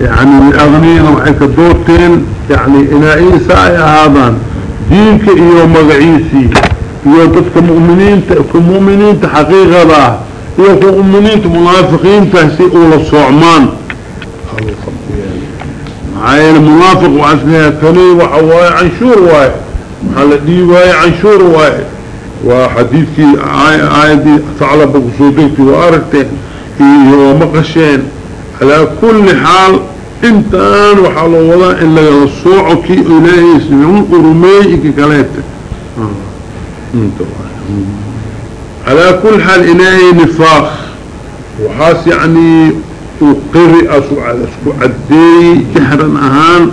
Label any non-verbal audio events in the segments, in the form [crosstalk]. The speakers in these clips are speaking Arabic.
يعني الأغنية وحيك الدورتين يعني إنا إيسا هذا دينك إيو مغعيسي إيو تدك مؤمنين كمؤمنين تحقيقة ذا إيو كمؤمنين منافقين تهسي أولى الصعمان. عين المنافق وعسلها كلي وحواي عنشور واي. محل دي واي عنشور واي. وحديثك آية دي ثعلب إيه مقشين. على كل حال إنتان وحالو وضا إلا يصوعك إلهي سمعون أرميك كليتك. على كل حال إلهي نفاق وحاس يعني وقرئ أسكو عدي جهرا أهان.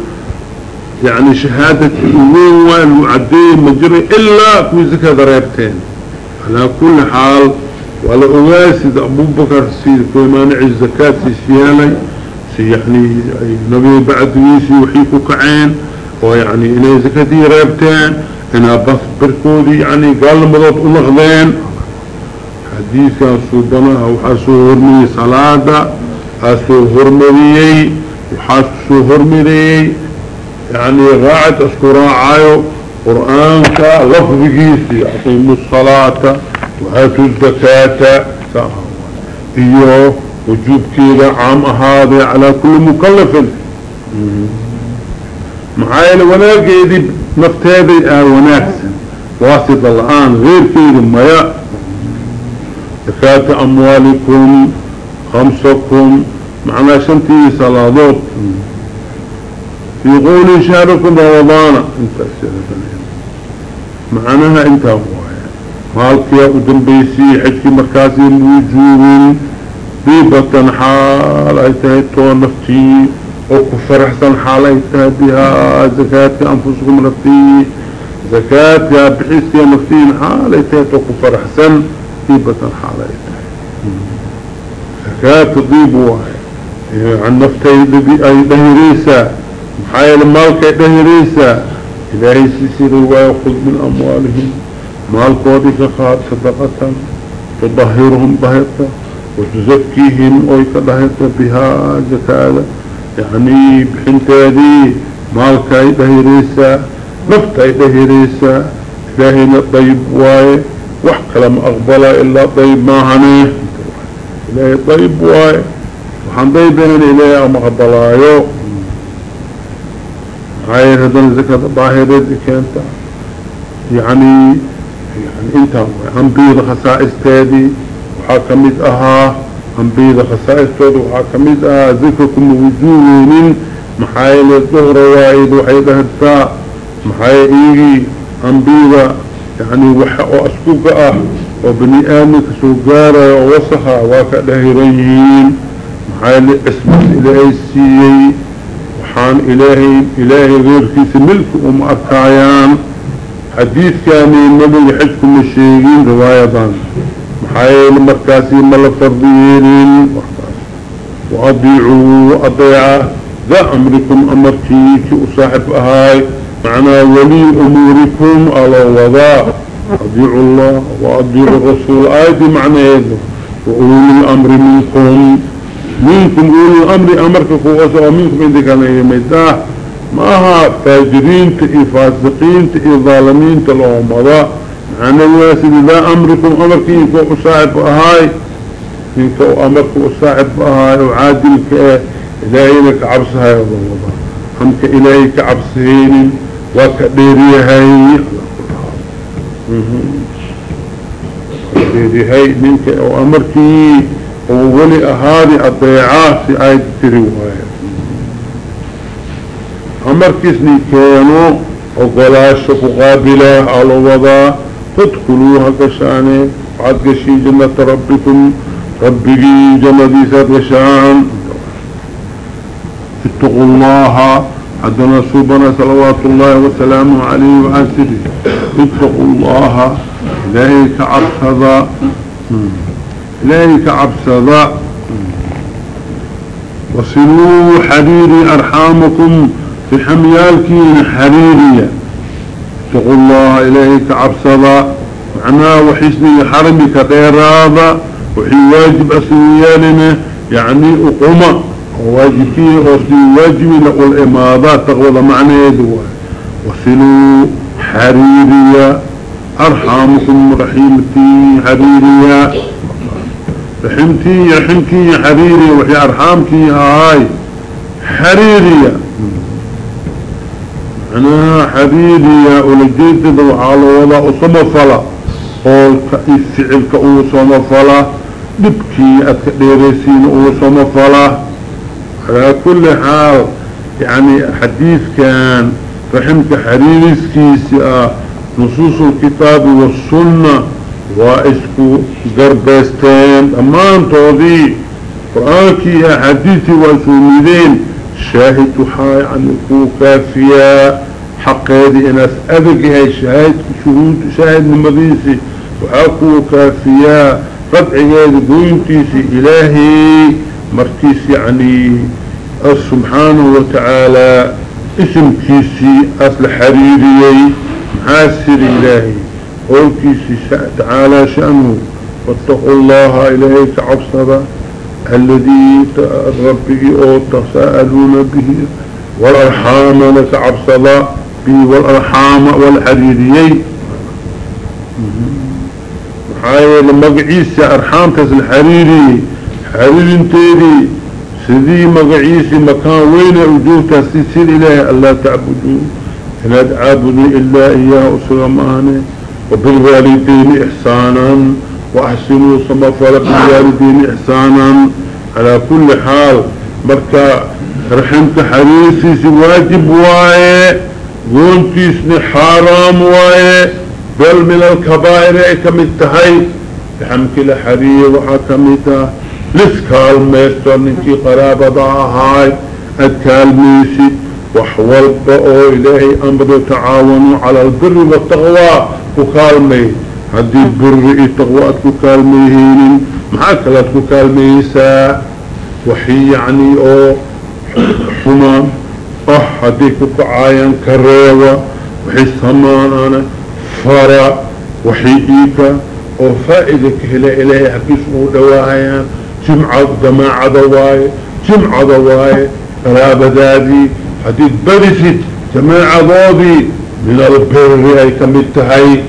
يعني شهادة الأمين والمعدي مجري إلا كوي زكاة ضريبتين على كل حال ولا أغاسد أبو بكر سيد كوي مانع الزكاة سيالي سي يعني نبي بعد ويسي وحيكو كعين ويعني إلي زكاة ريبتين إنا بس بركودي يعني قال ألغذين حديث كان صوبنا وحاسو هرمي صلاة حاسو هرمي وحاسو هرمي يعني راعت أسكراء عايو قرآنك لفظكيسي أقيموا الصلاة. وهاتوا الزكاة إيوه وجوب كيدا عام هذا على كل مكلف. معايا وناك يدي نفتادي آه وناكسا واسط الآن غير كيدا مياه. زكاة أموالكم خمسكم معنا شنتي صلاة يقول شهركم رمضان. انت معناها انت هو مالك يا قدم بيسي حجك مركزي موجود بيبطن حال ايتهيتو نفتي وكفر احسن حال ايتها بها زكاة أنفسكم نفتي زكاة يا بحيث يا نفتين حال ايتهيتو كفر احسن بيبطن حال ايتها زكاة تضيب واحد عن نفتي أي دهريسة محايا المالك دهريسة إلهي سيسير ويأخذ من أموالهم. maalkoodii ka qaad sadaqatan tudahirhum dahirta watuzakiihim oy ka dhahirta bihaa jakaada yacnii bixinteedii maalkaay dhahireysaa naftaay dhahireysaa ilaahayna dayib waaye wax kale ma aqbalaa ilaa dayib maahane. Ilaahay dayib waaye waxaan daybenan ilaahay ama qabalaayo maxaa yeele haddana zakada daahireed keenta yacnii يعني انت انبيض خصائص تادي وحاكمت أها انبيض خصائص تادي وحاكمت أها. ذكركم وجوهين محايل الظهر وايد وحيد هدفاء. محايل انبيض يعني وحق اسكوك آه وبني آمك سوقارة ووصخة واكدهرين محايل اسمه إلى السيئي وحان إلهي إلهي غير كيس ملك أم أركايان حديث كان النبي يحجكم الشيئين رواية محايل مركاسي ملا فرضيين وأضيعوا وأضيعوا ذا أمركم أمرتيك وصاحب أهاي. معنا ولي أموركم على وضاء أضيعوا الله وأضيعوا الرسول. آيدي معنى هذا وأولي الأمر منكم. منكم أولي الأمر أمرك فوقسوا. ومنكم عندك maaha faajiriinta iyo faasiqiinta iyo daalimiinta loomada. Macnau waa sidi daa amrikum amarka inka usaaxib ahaay inka amarka usaaxib ahaay oo caadilka eh ilaahayna ka cabsahay lomada amka ilaahay ka cabsahaynin waa ka dheeryahay. Dheeryahay ninka oo amarkii oo weli ahaadi adeeca si ayd tiri waayo. كانوا وقلاش قابلة على وضع تدخلوها كشاني وعد قشي جنة ربكم ربكي جنة ديسات كشان اتقوا الله عدنا سوبنا صلوات الله وسلامه عليه وعسره اتقوا الله إلهيك عرصدا إلهيك عبسدا وصلوا حريري أرحامكم. في حميالكين حريرية. اتقوا الله إلهيك عبسدا معناه وحسني حرمك غير هذا وحي واجب أسنيالنا يعني أقوم. واجبين وصلي واجبين والإماضات تقوض معنى يدوه وصلوا حريرية. أرحامكم رحيمتي حريرية. رحمتي رحمتي حريري وحي أرحامتي هاي. حريرية. أنا حريرية ولجيت وعلى وضع أصم فلا. قولك إفعلك أصم فلا. لبكي أتكديرسين أصم فلا. على كل حال يعني حديث كان رحمك حريري سكيسي نصوص الكتاب والسنة واسكو قربستين أمان توضي قرآنكي يا حديثي وسوميدين شاهد حاي عن كو كافية حق هذه اناس ابقها شاهد شهود شاهد نمضيسي وحاكو كافية ربع هذه قويمتيسي إلهي مركيس يعني سبحانه وتعالى اسم كيسي أصل حريريي حاسر إلهي. قولكيسي تعالى شأنه. واتقوا الله إلهي كعبصدا الذي ربي أو تساءلون به والأرحام لك عبصدا به والأرحام والحريريي محايا لما قعيسي أرحام تس الحريري حرير انتيري. سيدي مقعيسي مكان وين وجوه تسيسي إلهي ألا تعبدوا إلا تعبدوا إلا إياه أسلمانه وبالوالدين إحسانا. وأحسنوا صمفر بالوالدين إحسانا. على كل حال مركا رحمت حريسي واجب وايه قونتيسني حرام وايه بل من الكبائر كمتهي لحمك لحرير وحكمته لسكال ميستر نكي قرابة هاي أتكالميسي وحوال بأو إلهي أمر تعاونوا على البر والتغوى كالمي هدي البر تغوى كالميهين معاك لا كالميسا وحي يعني أو حمام آه هدي كعاين كريوة وحي سمان أنا فرع وحي إيكا. أو فائدة كهلا إلهي حكيس دواهيان جمعة جماعة دواي جمعة دواي قرابة ذاتي حديث بدست جماعة ضوضي من البر أي كمتهي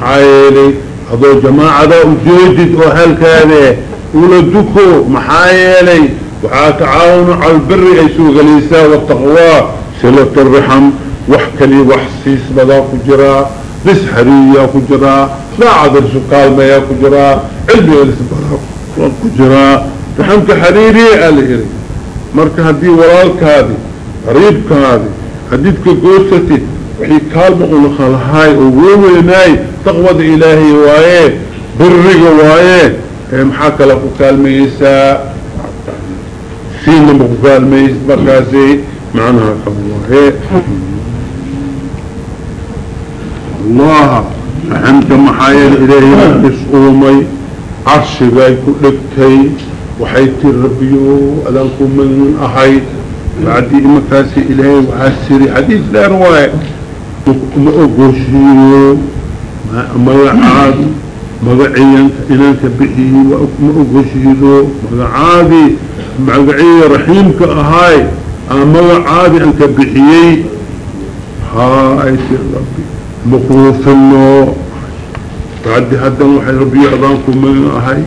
maxaa yeelay adoo jamaacada ujeedid oo halkaadee ula duko maxaa yeelay waxaa tacaawunu calberi ay suugalaysaa wataqwaa silatraxam wax kaliya wax siis badaa ku jiraa dis xariiriyaa ku jiraa daacad rsuqaalmayaa ku jiraa cilmiga lisbaraa ku jiraa raxamka xariiriya ala iri marka haddii walaalkaadi qariibkaadi hadiidka goosatid وحي كالما ولخالهاي وويناي تقوى إلهي وايه برق وايه محاكا لكو كالميسا سين لمكو كالميس مركاسي معناها كالله الله فحمت محايا إلهي مكس أومي عرشي كلكتي وحيتي ربيو ألانكم من أحيت بعد مكاسي إلهي وحاسري حديث لا رواية ما أقوشيه ما يعاد مقعيا إنانك بحيه وما أقوشيه مقعادي مقعي رحيمك أهاي مقعادي أنك بحيه هاي ربي مقروف له بعد هذا وحي ربي أضانكم من أهاي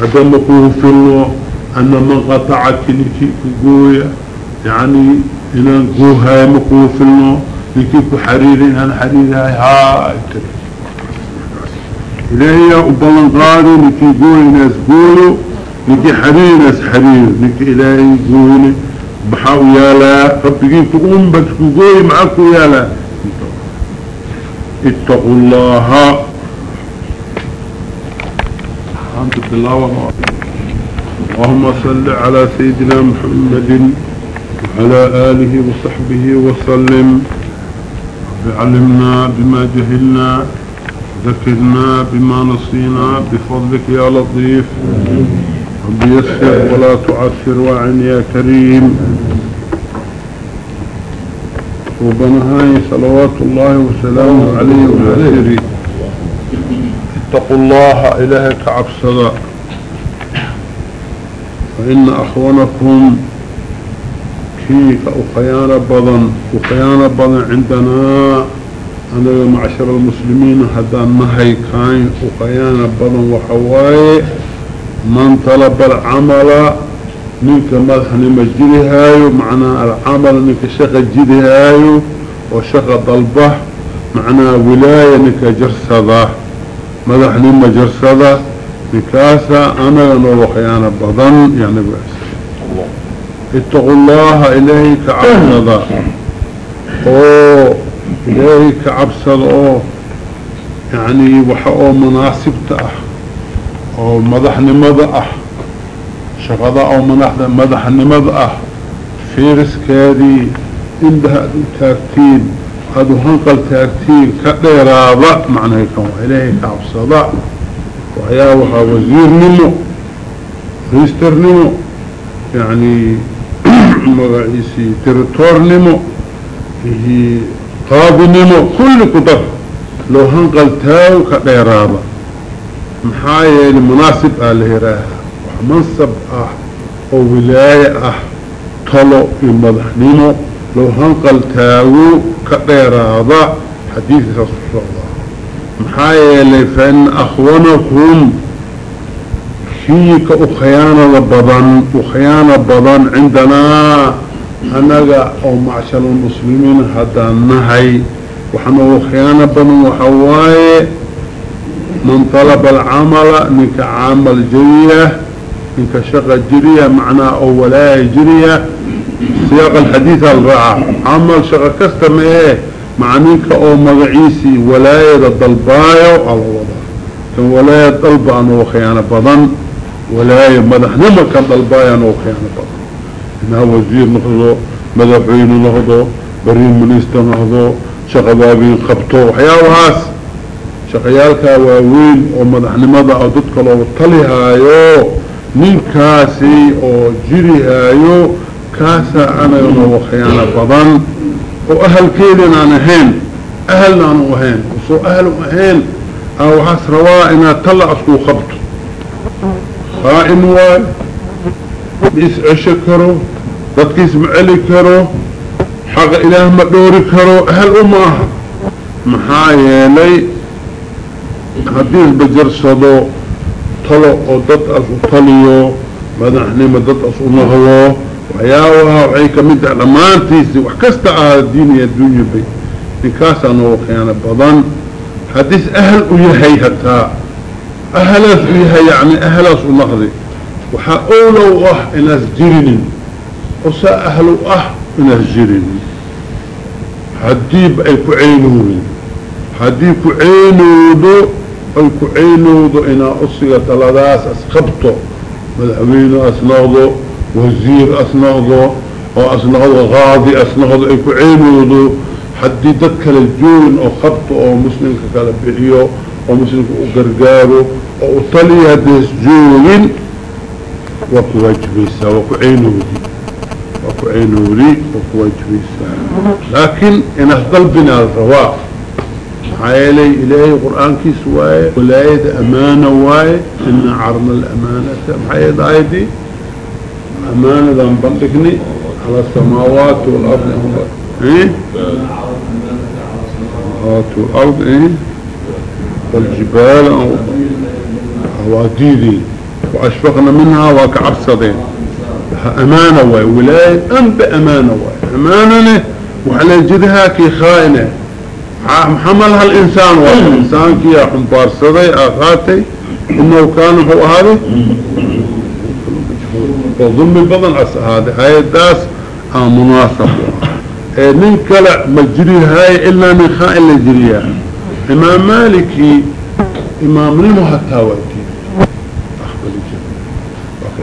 هذا مقروف له أن من قطعك نكي قوية يعني إنان قوها مقروف له نكيك حريرين هن حريرها هاي إلهي أبلن قادي نكي قوي ناس قولوا نكي حرير ناس حرير نكي إلهي قولي بحاو يالا ربكي تقوم بس قوي معكو يالا. اتقوا الله. الحمد لله اللهم صل على سيدنا محمد وعلى آله وصحبه وسلم. علمنا بما جهلنا ذكرنا بما نصينا بفضلك يا لطيف. رب يسر ولا تعسر وعن يا كريم. وبنهاي صلوات الله وسلامه عليه وعليه اتقوا الله إلهك عبسدا فإن أخوانكم كي أخيان بضن أخيان بضن عندنا. أنا معشر المسلمين هذا النهي كان أخيان بضن وحواي. من طلب العمل منك مدحني مجري هايو معنى العمل منك شغل جري هايو ضلبه معنى ولاية منك جرسدة. مدحني مجرسده نكاسة. أنا لنو خيانة بضن يعني بأس اتقوا الله إلهي كعبصد أو إلهي كعبصد أو يعني وحقو مناسب تأه أو مدحني مضأه شغضة أو مدحني مضأه فيرس كادي عندها تاكتين هذا هنقل تاكتين كديرابة معنى يكون إلهي كعبصد وحياوها وزير نمو ريستر نمو يعني مغعيسي تريتور نمو هي قاضي نمو كل كتر لو هنقل تاو كديرابة محايا المناسب آله راها ومنصب آه. أو ولاية آه. طلو المدح نمو. لو هنقل تاو كديرابة حديث رسول الله. محايا kiika ukhiyaanada badan ukhiyaano badan cindanaa anaga oo macshar lmuslimiin haddaan nahay waxaan ugu khiyaano badan waxaa waaye man dalaba alcamala ninka camal jariya ninka shaqa jiriya macnaha oo walaaya jiriya siyaaq alxadiid al raaca camal shaqa kasta ma ee maca ninka oo magaciisii walaayada dalbaayo alawada kan walaaya dalba aan ugu khiyaano badan ولاية مدحنما كان ضلبايا انو خيانة بضن إنها وزير نخضو مدحوين نخضو برين منيستا نخضو شغبابين خبطو. وحياوهاس شغيالك واوين ومدحنما أو ددك لو طليهايو نين كاسي أو جريهايو كاسا أنا انو خيانة بضن وأهل كيدنا نهين أهلنا نهين وصو أهل مهين أو حس روائنا طلع raacin waay ma is cesho karo dadkiis ma celi karo xaqa ilaah ma dhoori karo hel uma aha maxaa yeelay haddii isbajarsado talo oo dadkaas u taliyo madaxnimo dadkaas unahdo waxyaabaha waxay ka mid tahay dhammaantiisi wax kasta ahaa diin iyo adduunya bay ninkaasaa nooga khiyaano badan haddiis ahal u yahay hataa. أهلس ويهي يعني أهلس ونخذي وحا أولو أه إناس جيرين وسا أهل أه إناس جيرين حديب أي كعينود حديب كعينود أي كعينود إنا أصيغة تلداس أسخبطو مدعوين أسنغضو وزير أسنغضو وأسنغضو غاضي أسنغضو ايكو عينودو حدي ددك للجون او خبطو او مسلمك كلا بحيو او مسلمك أو أو طلي هديس جون وكو واجبيسا وكو عينودي وكو عينودي وكو واجبيسا لكن إن قلبنا الرواق حيالي إلهي قرآن كي سواي ولاية أمانة واي إن عرنا الأمانة محايد آيدي أمانة ذا بنتكني على السماوات والأرض. إيه؟ السماوات والأرض إيه؟ والجبال واديدي وأشفقنا منها وكعبصدين أمانة واي ولاية أم بأمانة واي أمانة وعلى جدها كي خائنة. محملها الإنسان والإنسان كي حنبار صدي أخاتي إنه كان هو هذا؟ وظلم البضن هذا. هاي الداس مناسب من كلا مجري هاي إلا من خائن الجريها إمام مالكي إمام أخبر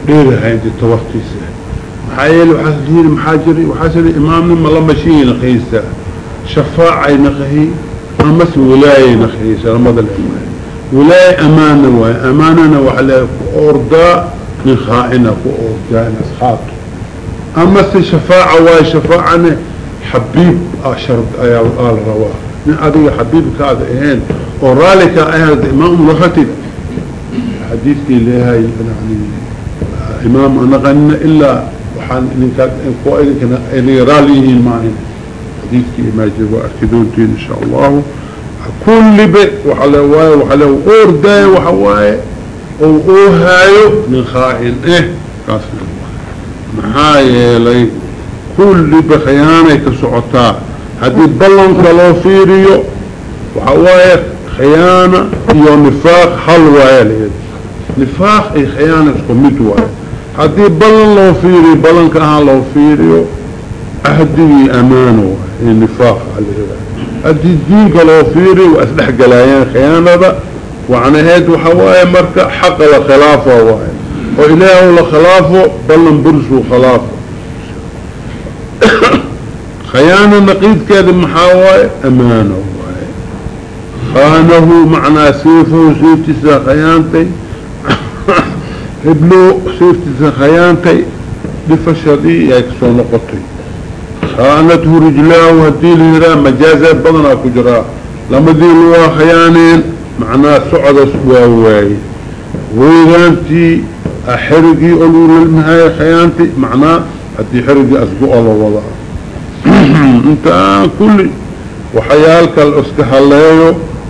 الجنة وكذير هاي دي توفتيسة محايل وحسدين محاجري وحسد إمام نمو الله مشي نخيسة. شفاعة نخي أمس ولاية نخيسة رمض الإمام ولاية أمانة وأمانة وعلى أرضاء من خائنة وأرجاء أصحاب أما الشفاعة وهي شفاعة حبيب أشرد أي آل روا. من أدي حبيب كذا إهين. ورالك أهل إمام لغتي حديث لها يعني إمام أنا غنى إلا وحان إنك إني راليه معين حديثك ما جوا أكدونتين إن شاء الله. كل بيت وحلواي وحلو أورداي وحواي أو أوهايو من خائن. إيه قاسم محايا لي. كل بخيانة كسعطاء هذه بلن كلو فيريو. وحواي خيانة يو نفاق حلوة لي. نفاق إي خيانة haddii balan loo fiiriyo balanka ahaan loo fiiriyo cahdigii amaano iyo ah nifaaq alaa haddii diinka loo fiiriyo waa isdhexgalaayeen khiyaanada. Wacnaheed waxaa waaye marka xaqa la khilaafa waaye. Oo ilaahu la khilaafo balan bursuu khilaafo. [coughs] Khiyaana naqiidkeeda maxaa waaye? Amaano waaye. Khaanahu macnaa siifahu siiftiisa khiyaantay. [coughs] heblo seeftiisa khayaantay dhifashadii yaay ka soo noqotay. Aanathu rijlaahu haddii la yihaa majaazaad badanaa ku jiraa lamadii lugaa khayaaneen macnaha socodas waa waaye weydaantii xerigii oo lagu lelmahayo khayaanti macnaa haddii xerigii asgo-o la wadaa [clears throat] intaan kulli waxyaal kale iska haleeyo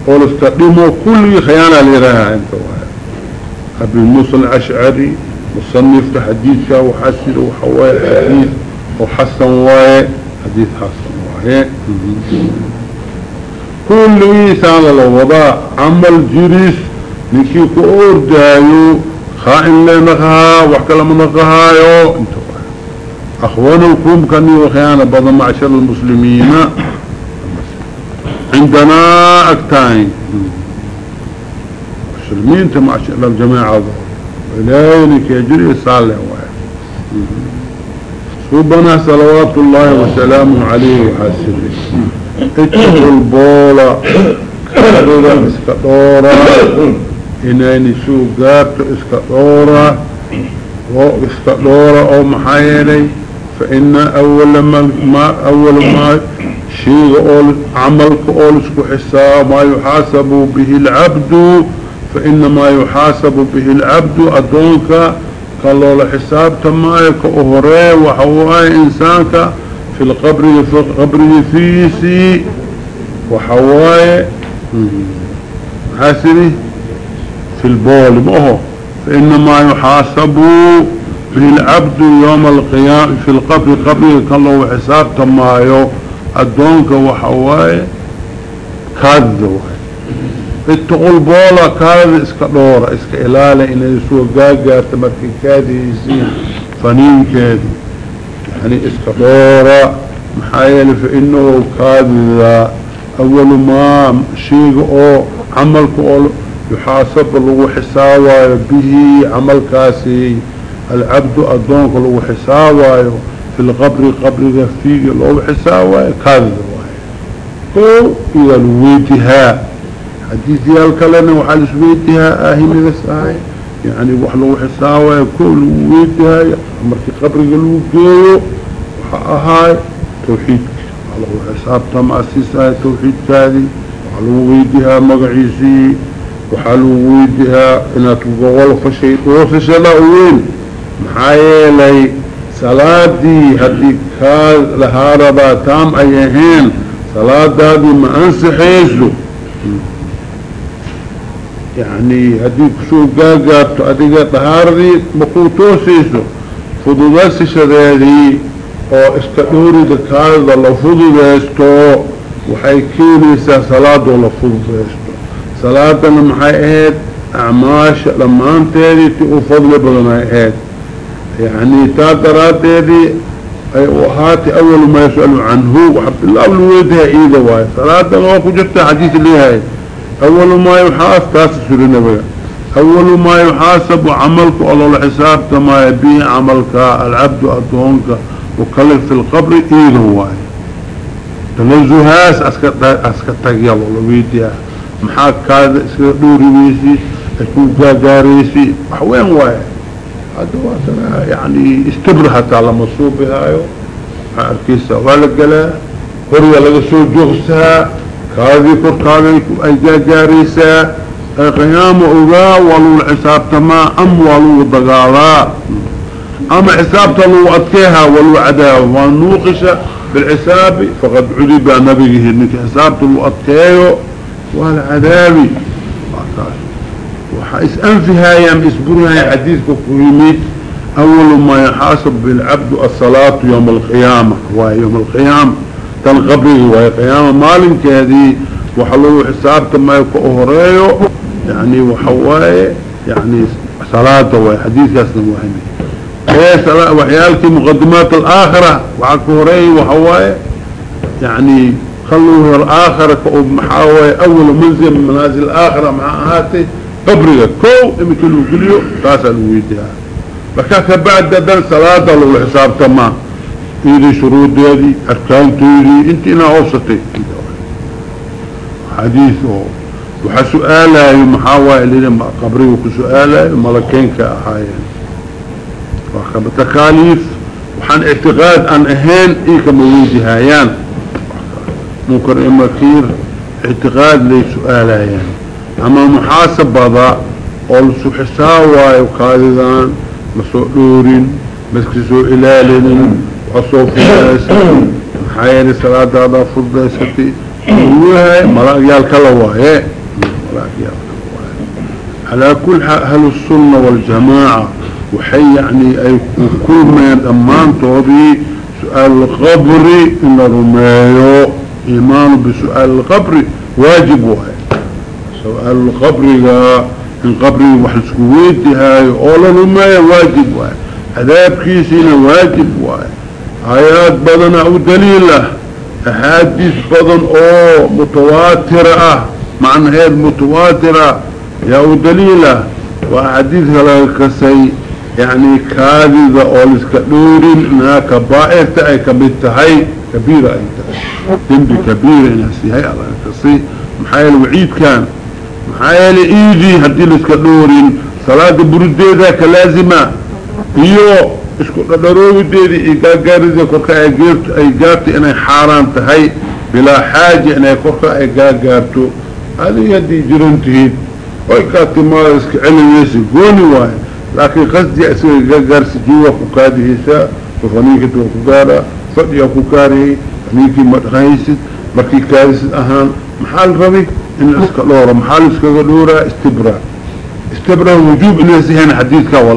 oo la iska dhimo kulligii khayaanaa la yihaaha inta waay. أبي موسى الأشعري مصنف تحديثك وحسن وحواي حديث وحسن واي حديث حسن واي. كل إنسان لو وضع عمل جريس نكي كور دايو خائن لنقها وحكلم نقها انت أخوانكم كانوا خيانة بعض معشر المسلمين. عندنا أكتاين. مسلمين تمعشر الجماعة. إلهينك يجري صالح واحد. سبنا صلوات الله وسلامه عليه وحسره اتقوا البولة كاردا اسكدورة إناني سوقات اسكدورة واسكدورة أو محايلي. فإن أول ما, ما أول ما شيء أول عملك أول حساب ما يحاسب به العبد فإن ما يحاسب به العبد أدونك قالوا لحساب تمايك أهري وحواي إنسانك في القبر في القبر فيسي وحواي حاسري في البول ما هو فإنما يحاسب به العبد يوم القيام في القبر قبره كان له حساب تمايو الدونك وحواي itaqul boola kaadada iska dhoora iska ilaala inay soo gaagaarta markay kaadaysiin faniinkeeda yani iska dhoora maxaa yeelay fa inahu kaadidaa awalu maa sheega oo camalka oo yuxaasaba lagu xisaabaayo bihi camalkaasi. Alcabdu addoonka lagu xisaabaayo fi lqabri qabriga fiiga loogu xisaabaayo kaadida waayo o iyo alweydihaa الويتها حديثي الكلام وحال سويتها آهي بس يعني وحلو حساوايو كل ويتها مركي قبر قلو جيو وحاهاي توحيد وحلو حساب تماسيسها توحيد كاذي وحلو ويتها مقعيسي وحلو ويتها إنا تبغى غلق شيء وفشي لا وين محايلي صلاتي هدي كاد لهاربا تام ايهين صلاة دي ما انسحيسو يعني هدي كسو قاقات اديقى طهاردي مقوتوسيسو فضوداسي شدادي او اسكدوري دكاد الله فضوداستو وحي كينيسا صلاة الله فضوداستو صلاة محاي اهد اعماش لما انتهدي تقو فضل بدنا اهد يعني تادرات دي وهاتي أول ما يسأل عنه وحب الله الويدها إيدا واي صلاة ما كجبت حديث ليها أول ما يحاسب تاسس لنبي أول ما يحاسب عملك الله الحساب تما يبيه عملك العبد أدونك وكلف في القبر إيدا واي تنزهاس أسكتك يلا الويدها محاك كذا اسكتوري ويسي اسكو قاقاريسي وين واي هذا يعني استبر حتى على مصوب هايو أركيسة والقلا هريا لغسو جغسها. kaadii korkaaday ay gaagaaraysaa ee qiyaamo ogaa waa lagula xisaabtamaa ama waa lagu dagaalaa. Ama xisaabta lagu adkeehaa waa lagu cadaabo waa nuuqisha bilxisaabi faqad cudiba nabigihi ninka xisaabta lagu adkeeyo waa la cadaabi. Waxaa is-anfihaayaan isburihaya xadiidka ku yimid awalu maa yaxaasab bilcabdu asalaatu yowma alqiyaama. Waa yowma alqiyaama tan qabrihi waayo qiyaama maalinkeedii waxa lagu xisaabta mayo ka horeeyo yani waxa waaye yani salaada waay xadiidkaasna wahmi ee waxyaalkii muqadimaat alaakhira waxaa ka horeeyay waxa waaye yani khaluu aakhiraka oo maxaa waaye manzil manaazil aakhira maxaa ahaatay qabriga kow imika lagu geliyo taasaa lagu weydiyaa. Marka kabacdi haddana salaada lagu xisaabtamaa إيدي شروط دي أركان تيدي انت أنا اوسطي. حديثه وحسؤالها محاوى اللي قبري وكسؤالها ملكين كأحايا وخب تكاليف وحن اعتقاد ان اهين ايكا مويدي هايان. منكر اما كير اعتقاد لي سؤالها يعني. اما محاسب بضا قول سو حساوى وكاذدان مسوء دورين مسكسو الالين وصو فلاسين محايا صلاة هذا فرضيستي وهي ملاك يالكالواهي على كل أهل السنة والجماعة. وحي يعني أي كل من أمان توضي سؤال القبر إن رميو إيمان بسؤال القبر واجب وهي سؤال القبر إن قبري وحسكويتي هاي أولا رميو واجب وهي عذاب كيسين واجب وهي آيات بدنا أو دليلة أحاديث بدن أو متواترة. معنى هذه متواترة يا دليلة وحديث لكسي يعني كاذبة أولسك دورين إنها كبائر تأي كبتهي كبيرة أنت. تنبي كبيرة نفسي. هاي الله كسي محايل وعيد كان. محايل إيدي هدي لسك isku dhadharoogideedii iyo gaagaarida korka ay geerto ay gaarto inay xaaraan tahay bilaa xaaja inay korka ay gaagaarto. Adiga haddii jiran tihiid oy kaa timaada iska celinaysa gooni waayo. Laakiin qasdia isaga gaagaarsi jiwa ku kaadihaysaa wafaniinkata waa ku gaaraa fadhiyaa ku gaarayay faniinkii madhahaysid markii kaadisid ahaan maxaa la rabay in iska dhooro maxaa la iskaga dhooraa istibraa. Istibraa wujuub inaysahan xadiidkaa waa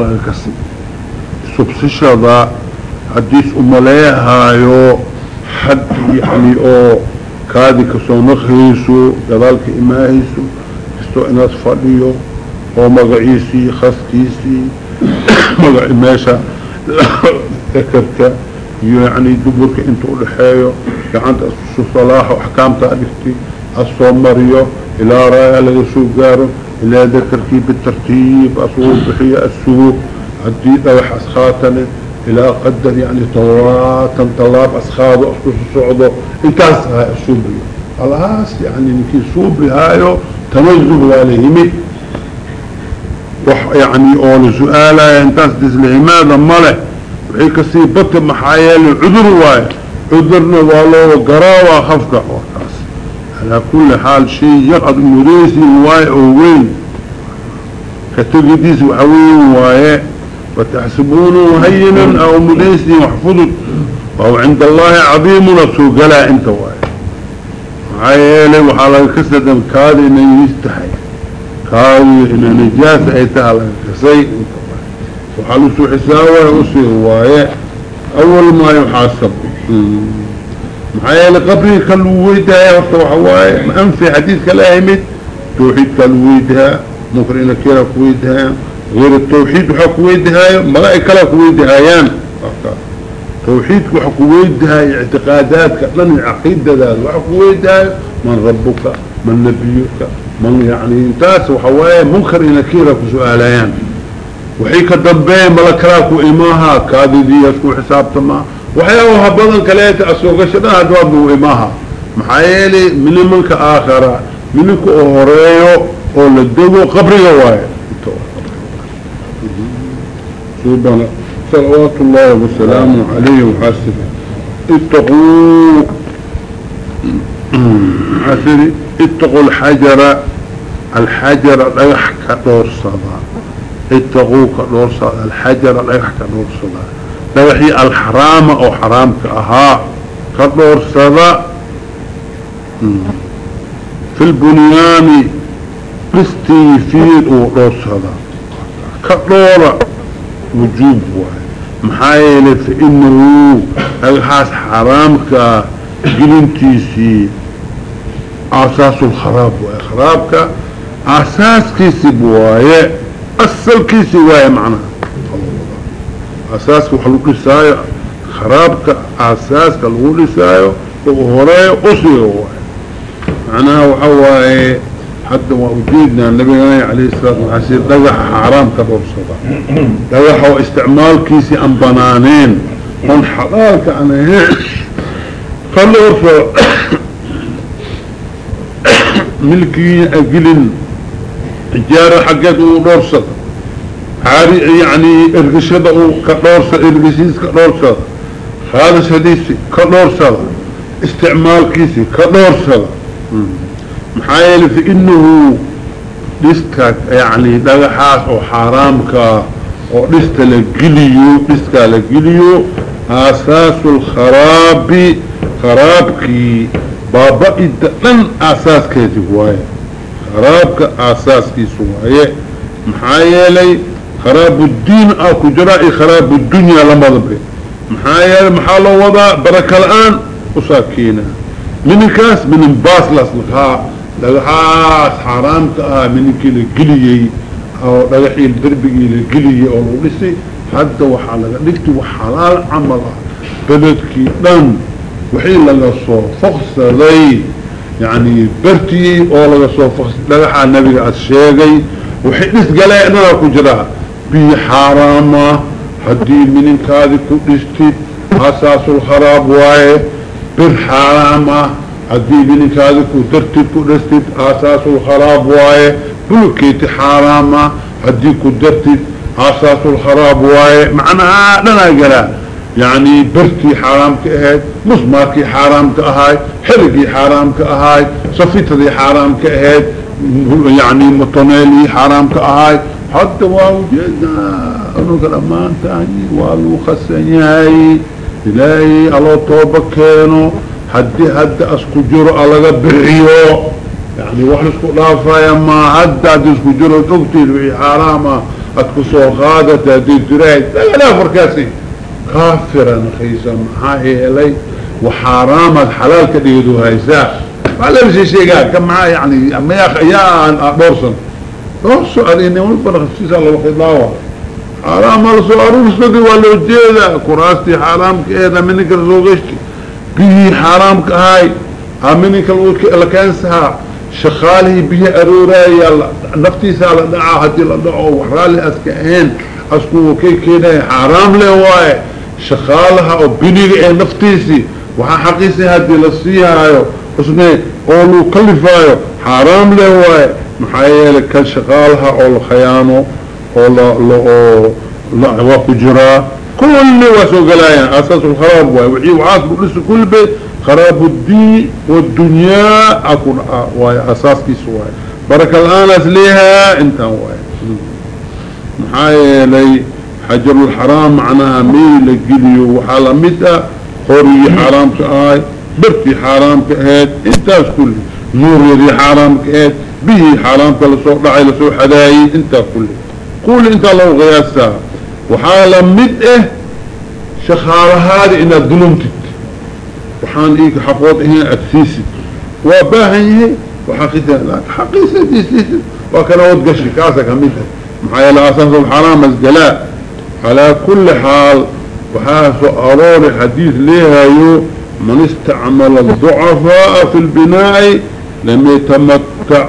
ذا حديث اماليها يو حد يعني أو كادي كسو نخيسو قدالك إماهيسو كستو إناس فاليو هو مقعيسي خسكيسي [coughs] مقعي ماشا ذكرك [coughs] يعني دبرك إنتو لحيو. كعنت أسسو صلاح وحكام تألفتي الصومريو إلى رايا لغسو قارو. إلى ذكركي بالترتيب. أصول بحية السوق. الديدة وحسخاتنا إلى قدر يعني طواتا طلاب أسخاض أسكس الصعود انتاس هاي السوبي الهاس يعني نكي سوبي هايو تنزه عليهم. وح يعني أول سؤالة انتاس ديس لماذا ماله وحي كسي بط محايا لعذر واي. عذرنا والله وقراوة خفك وكاس على كل حال شيء يقعد مريسي واي أو وين. كتجديس وحوين واي. وتحسبونه هينا او مديسي محفوظ وهو عند الله عظيم نفسه قلا انت واي عيالي وحالا كسد كادي انه يستحي كادي انه نجاس ايتها لك كسي انت واي وحالو سو حساوه وصيه واي اول ما يحاسب معايا قبري كالويدها وحواي ما انفي حديث كلاهمت توحيد كالويدها مكرين كيرا كويدها غير التوحيد وحكويدها ملائكة لا كويدهايان توحيد وحكويدها اعتقادات لن عقيدة ذات وحكويدها من ربك من نبيك من يعني انتاس وحوايا منكر نكيرك سؤاليان وحيك الدنبين ملكراك وإماها كادي دي يسكو حساب تما وحياوها بدن كليت أسوق شدها دواب وإماها محايلي من منك آخر منك أهريو أو لدقو قبري واي سبحانه صلوات الله وسلامه عليه وحسنه. اتقوا. [clears throat] حسنه اتقوا الحجر. الحجر ريح كدور صدا اتقوا كدور صدا الحجر الأيح كدور صدا لوحي الحرام أو حرام كأها. كدور صدا في البنيان. بستي فيه ودور صدا كدور وجوب واحد محايلة فإنه الحاس حرامك قلنتيسي أساس الخراب وإخرابك أساس كيسي بواية أصل كيسي واية معنا أساس وحلو لسايا خرابك أساس كالغو لسايا وهرايا أصيه واية معناها وحواي حتى وأجيدنا النبي عليه الصلاة والسلام لقى حرام كبر صدا لقى هو استعمال كيسي أم بنانين من حلال كأنا قالوا ف ملكي أقلن جار حقات ودورصد عاري يعني ارقشد كدورصد ارقشيس كدورصد خالص حديثي كدورصد استعمال كيسي كدورصد محايل في إنه ديسكا يعني دغحاس أو حرامك أو ديستا لقليو ديسكا لقليو أساس الخراب خرابكي بابا إدلن أساس كيتي هواية خرابك أساس كيسي هواية محايلي خراب الدين أو كجراء خراب الدنيا لما ضبري. محايلي محالة وضع بركة الآن وساكينة من الكاس من dhagaxaas xaaraamka ah ninkii la geliyey oo dhagaxii derbigii la geliyey oo lagu dhisay hadda waxaa laga dhigtay wax xalaal camal ah. Beledkii dhan wixii laga soo foksaday yacni bartiyey oo laga soo foksay dhagaxaa nabiga aad sheegay wixii dhisgalee inadaa ku jiraa biyo xaaraama haddii mininkaadi ku dhistid asaasulkharaab waaye bir xaaraam haddii hilibkaadi ku dartid ku dhastid aasaasulkharaab waaye bulkeeti xaaraama haddii ku dartid aasaasulkharaab waaye. Macnaha dhanaa galaa yacni bartii xaaraamka ahayd musmaarkii xaaraamka ahayd xerigii xaaraamka ahayd safitadii xaaraamka ahayd yani mutoneelii xaaraamka ahayd. Hadda waa unka dhammaantaani waa lagu khasan yahay ilaahay aloo tooba keeno haddii hadda isku jiro alaga bixiyo yani wax isku dhaafaya maa hadda haddi isku jiro ogteed wixii xaaraama ad ku soo qaadata haddii jirahayd dagaal afarkaasi. Kaafiran kaysa maxaa helay waxaaraamaad xalaalka dhigeedu haysaa maa labisi sheegaa ka maaa yani maya yaan ah, dhowrsan dhowrso ad ina walbana hafsiisa laga dhaawa xaaraama la soo aruursadii waa loo jeedaa. Kuraastii xaaraamka eeda mininka la soo gashti biyii xaaraamka ahay. Amininka la keensahaa shaqaalihii biyi arooraya naftiisaa la dhacaa haddii la dhaco wax raalli aska ahayn askuwa kay keenaya xaaraam le waaye. Shaqaalaha oo biniga ee naftiisii waxaa xaqiisa haddii la siihaayo usne oo luu kalifaayo xaaraam le waaye. Maxaa yeelay كل واسو قلايا أساس الخراب وحي وعاس بلس كل بيت خراب الدين والدنيا اكو واي أساس كيس واي. برك الآن أسليها انت واي. محايا لي حجر الحرام معناها ميل قليو وحالا مدى خوري حرام كأهاي برتي حرام كأهاد انتاز كله نور يدي حرام كأهاد به حرام كالسوء دعي لسوء حداي انت كله قول انت لو وحالا مدى شخارة هذه أنا ظلمتك. وحان إيك حفوض هنا اتسيسي وباهي وحقيقة لا حقيقة تسيسي وكان ود قشي كاسك مدى محايا لأساس الحرام الزقلاء على كل حال وحاسو أروري حديث ليها يو من استعمل الضعفاء في البناء لم يتمتع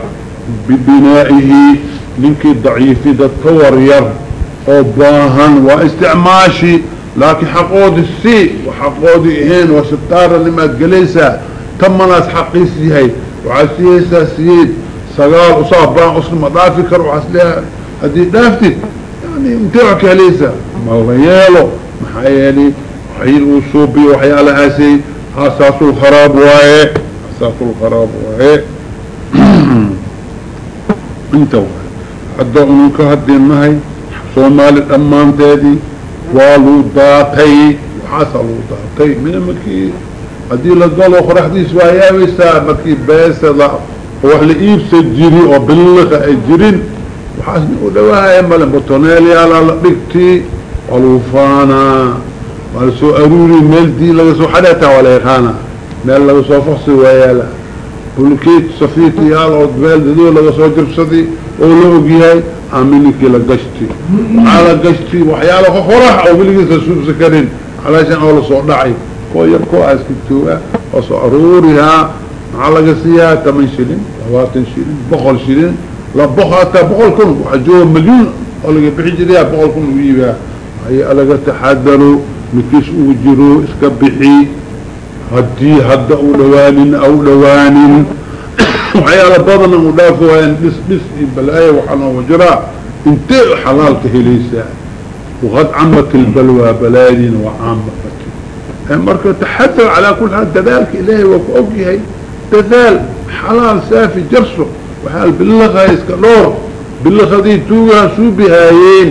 ببنائه. منك ضعيف ذا الطور oo baahan waa isticmaashi laakiin xaqoodi si xaqoodii ahayn waa sibtaara nimaad gelaysaa tamanaas xaqiis yahay. Waxaad siyaysaa siyeed sagaal usaa baan usna ma dhaafi karo waaas leeha haddii dhaaftid yani intee wax ka helaysaa mala yeelo maxaa yeelay waxyil uu suubiyo waxyaalahaasay asaasul kharaab waaye asaasul kharaab waaye. [clears throat] Inta waay hadda unanka haddeen nahay soomaali dhammaanteedii waa luu daatay waxaasa luu daatay. Mina markii haddii la galo qoraxdiis waa yaabaysaa markii beesada oo wax la iibsa jiri oo biliqa ay jirin waxaasna u dhawaahaya male botoneelyaalaa la dhigti waa lagu faanaa waa la soo aruuri meel dii laga soo xadheetaa waa la yaqaana meel laga soo faqsi waayaala. Bulkeed safiitiyaal oo meel dadoo laga soo jabsaday oo la ogyahay amininkii la gashti. Waxaa la gashti waxyaala qorax oo weligiisa suubsa karin calaashan oo la soo dhacay. Koo yar koo askitooa oo soo aruurihaa maxaa laga siiyaa? Toban shilin labaatan shilin boqol shilin. La boqo hataa boqol kun. Waxa jooga milyuun oo laga bixi jiraya boqol kun ugu iibaa haya laga taxadaro midkiis uu jiro iska bixi. Haddii hadda u dhawaanin au dhawaanin waxyaala badana u dhaafo waayaan dhis dhis iyo balaayo waxaa nooga jiraa intee xalaalka helaysaa waqad camat ilbalwaa balaayadiina waa caamafati marka taxadar calaa kuli xaal dadaalka ilaahay waa ku og yahay. Dadaal xalaal saafi jarso. Waxaa bilaqaa iska dhoor bilaqadii tuugaha suubihaayeen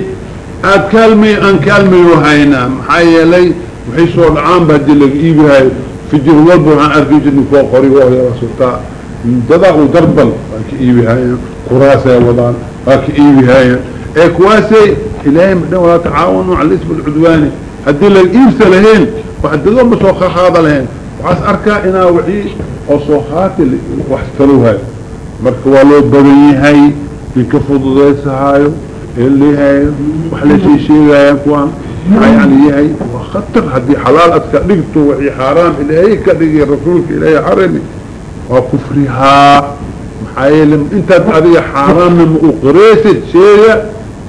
aad kaalmay aan kaalmayo haynaa maxaa yeelay waxay soo dhacaan ba haddii laga iibihaayo fijir walba waxaan arki jirna kuwa qori sultaa dadaaqu darbal waa ka iibihaayeen kuraasay wadaan. Waa ka iibihaayeen ee kuwaasay ilaahay madhan walaa tacaawanu cala ism alcudwaani. Haddii laga iibsa lahayn wax dadoonba soo qaada lahayn waxaas arkaa inaa wixii oo soo qaati wax taluhayo marka waa loo badan yahay ninka fududaysahaayo ee leeyahayo wax la sii sheegayaan kuwaan. Maxaa yani yahay waa khatar. Haddii xalaal adka dhigto wixii xaaraam ilaahay ka dhigay rasuulka ilaahay xarami وكفرها محايل انت بهذه حرام من اقريسه شيء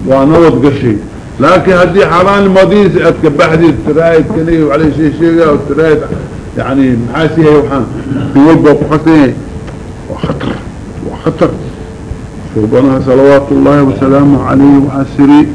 وأنا وضق شيء لكن هذه حرام المضيس اتكبه هذه الترايد كليه وعليه شيء شيء والترايد يعني محاسيه يوحان بيوب وبحسين وخطر. وخطر. فربنا صلوات الله وسلامه عليه وعلى وعسره